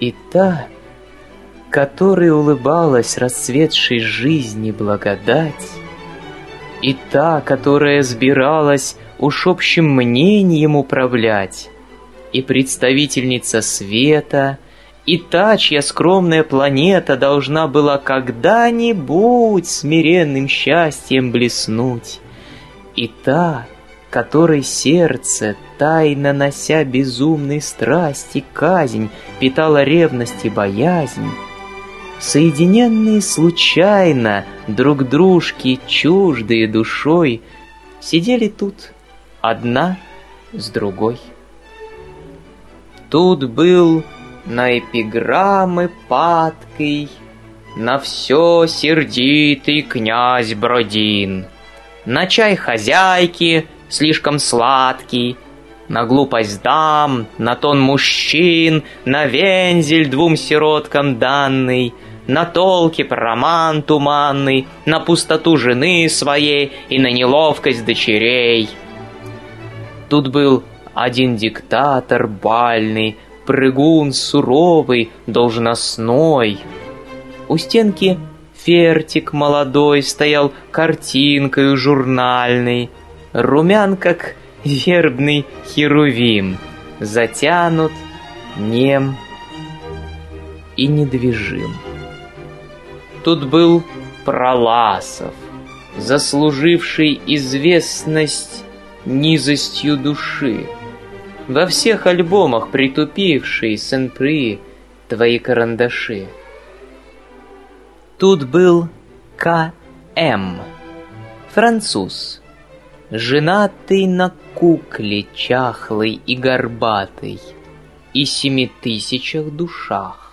И та, которой улыбалась расцветшей жизни благодать, и та, которая сбиралась уж общим мнением управлять, и представительница света, и та, чья скромная планета должна была когда-нибудь смиренным счастьем блеснуть, и та, которой сердце, тайно нося безумной страсти казнь, питала ревность и боязнь, соединенные случайно, друг дружки чуждые душой, сидели тут одна с другой. Тут был на эпиграммы падкой, На все сердитый князь Бродин, На чай хозяйки слишком сладкий, На глупость дам, на тон мужчин, На вензель двум сироткам данный, На толки про роман туманный, На пустоту жены своей И на неловкость дочерей. Тут был один диктатор бальный, прыгун суровый, должностной. У стенки фертик молодой стоял картинкой журнальной, румян, как вербный херувим, затянут, нем и недвижим. Тут был Проласов, заслуживший известность низостью души. Во всех альбомах притупивший Сен-При твои карандаши. Тут был К.М. Француз, женатый на кукле чахлой и горбатой и семи тысячах душах.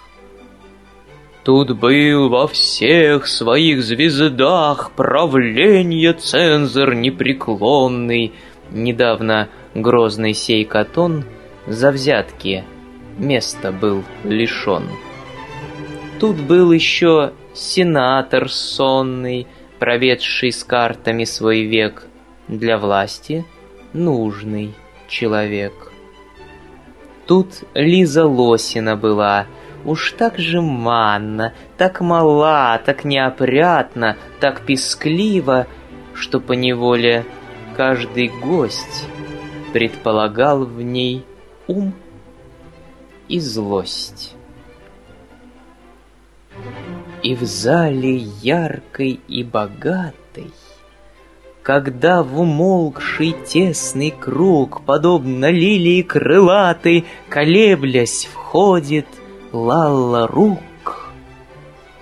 Тут был во всех своих звездах правление цензор непреклонный, недавно грозный сей Катон за взятки места был лишен. Тут был еще сенатор сонный, проведший с картами свой век, для власти нужный человек. Тут Лиза Лосина была, уж так же манна, так мала, так неопрятна, так пескливо, что поневоле каждый гость предполагал в ней ум и злость. И в зале яркой и богатой, Когда в умолкший тесный круг, Подобно лилии крылатой, Колеблясь, входит Лалла рук,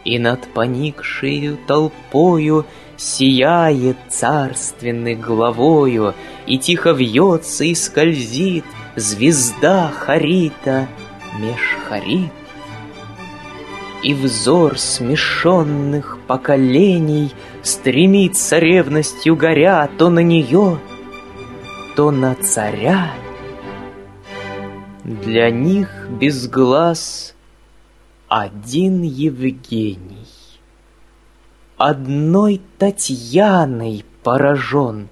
И над поникшей толпою Сияет царственной главою, И тихо вьется и скользит Звезда Харита меж Харит. И взор смешенных поколений Стремится ревностью горя То на нее, то на царя. Для них без глаз один Евгений одной Татьяной поражен.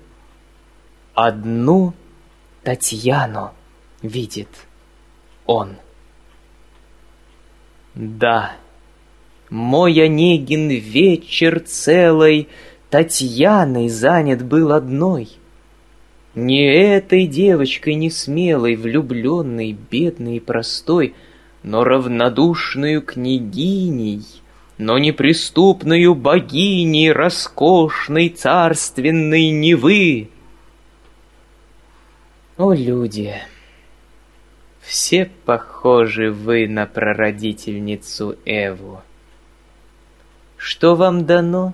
Одну Татьяну видит он. Да, мой Онегин вечер целый Татьяной занят был одной. Не этой девочкой не смелой, влюбленной, бедной и простой, но равнодушную княгиней — но неприступною богиней роскошной царственной Невы. О, люди, все похожи вы на прародительницу Эву. Что вам дано,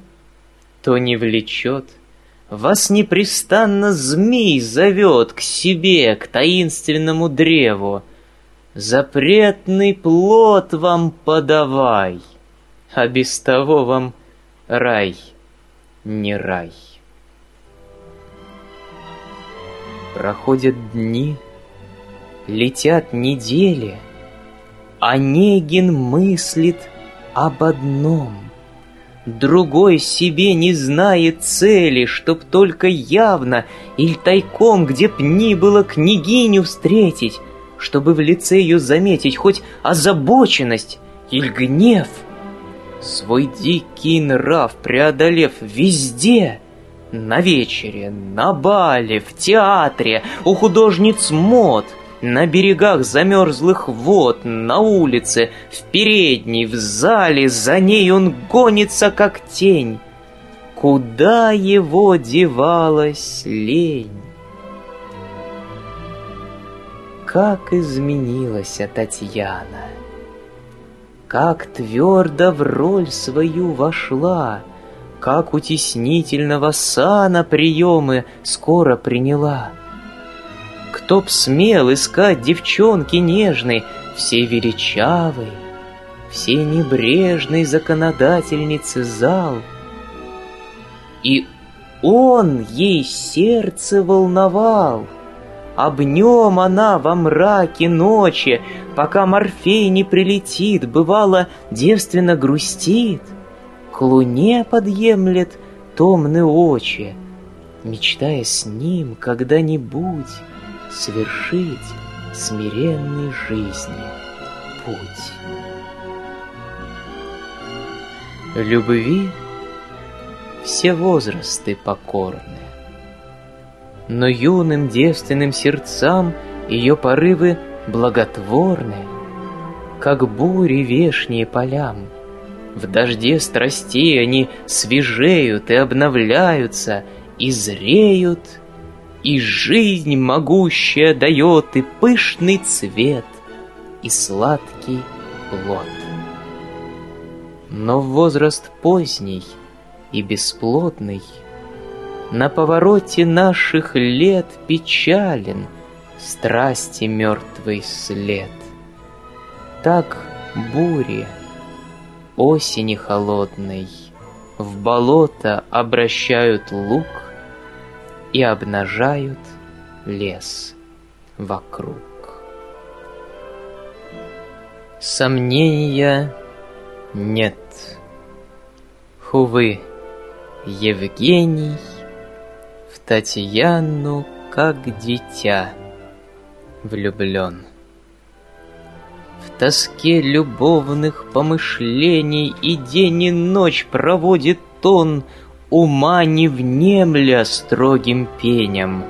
то не влечет, Вас непрестанно змей зовет К себе, к таинственному древу. Запретный плод вам подавай — а без того вам рай не рай. Проходят дни, летят недели, Онегин мыслит об одном. Другой себе не знает цели, Чтоб только явно или тайком, Где б ни было княгиню встретить, чтобы в лице ее заметить хоть озабоченность или гнев. Свой дикий нрав преодолев везде, на вечере, на бале, в театре, у художниц мод, на берегах замерзлых вод, на улице, в передней, в зале, за ней он гонится, как тень. Куда его девалась лень? Как изменилась Татьяна! Как твердо в роль свою вошла, Как утеснительного сана приемы скоро приняла. Кто б смел искать девчонки нежной, Все величавой, все небрежной законодательницы зал. И он ей сердце волновал — об нем она во мраке ночи, Пока Морфей не прилетит, Бывало, девственно грустит, К луне подъемлет томны очи, Мечтая с ним когда-нибудь Свершить смиренной жизни путь. Любви все возрасты покорны но юным девственным сердцам ее порывы благотворны, как бури вешние полям. В дожде страстей они свежеют и обновляются, и зреют, и жизнь могущая дает и пышный цвет, и сладкий плод. Но в возраст поздний и бесплодный — на повороте наших лет печален Страсти мертвый след. Так бури осени холодной В болото обращают лук И обнажают лес вокруг. Сомнения нет. Хувы, Евгений — Татьяну как дитя влюблен. В тоске любовных помышлений И день и ночь проводит он, Ума не внемля строгим пеням.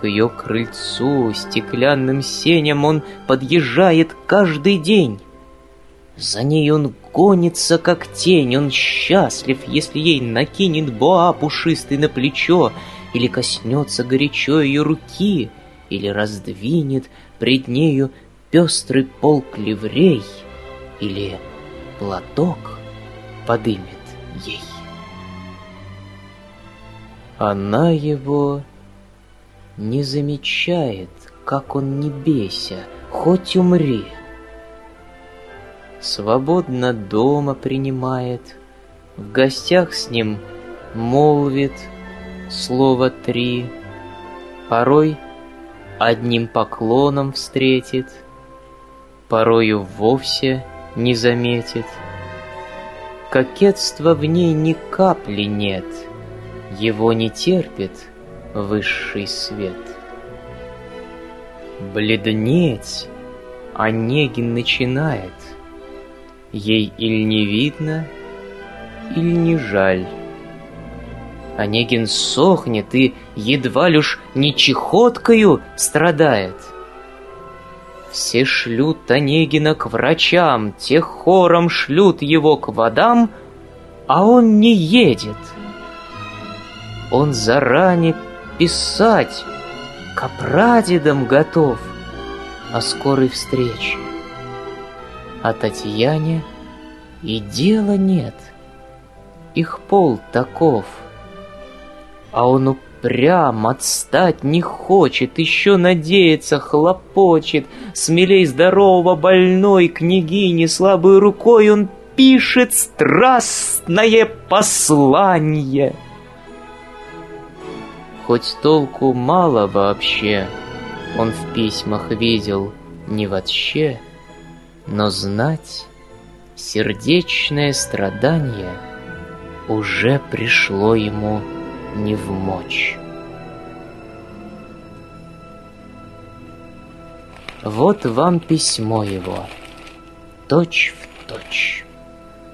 К ее крыльцу стеклянным сеням Он подъезжает каждый день. За ней он гонится, как тень, он счастлив, если ей накинет боа пушистый на плечо или коснется горячо ее руки, или раздвинет пред нею пестрый полк ливрей, или платок подымет ей. Она его не замечает, как он не беся, хоть умри. Свободно дома принимает, в гостях с ним молвит — слово три, Порой одним поклоном встретит, Порою вовсе не заметит. Кокетства в ней ни капли нет, Его не терпит высший свет. Бледнеть Онегин начинает, Ей или не видно, или не жаль. Онегин сохнет и едва лишь не чехоткою страдает. Все шлют Онегина к врачам, те хором шлют его к водам, а он не едет. Он заранее писать к прадедам готов о скорой встрече. А Татьяне и дела нет, их пол таков — а он упрям отстать не хочет, еще надеется, хлопочет. Смелей здорового больной княгини слабой рукой он пишет страстное послание. Хоть толку мало вообще, он в письмах видел не вообще, но знать сердечное страдание уже пришло ему не в мочь. Вот вам письмо его, точь в точь.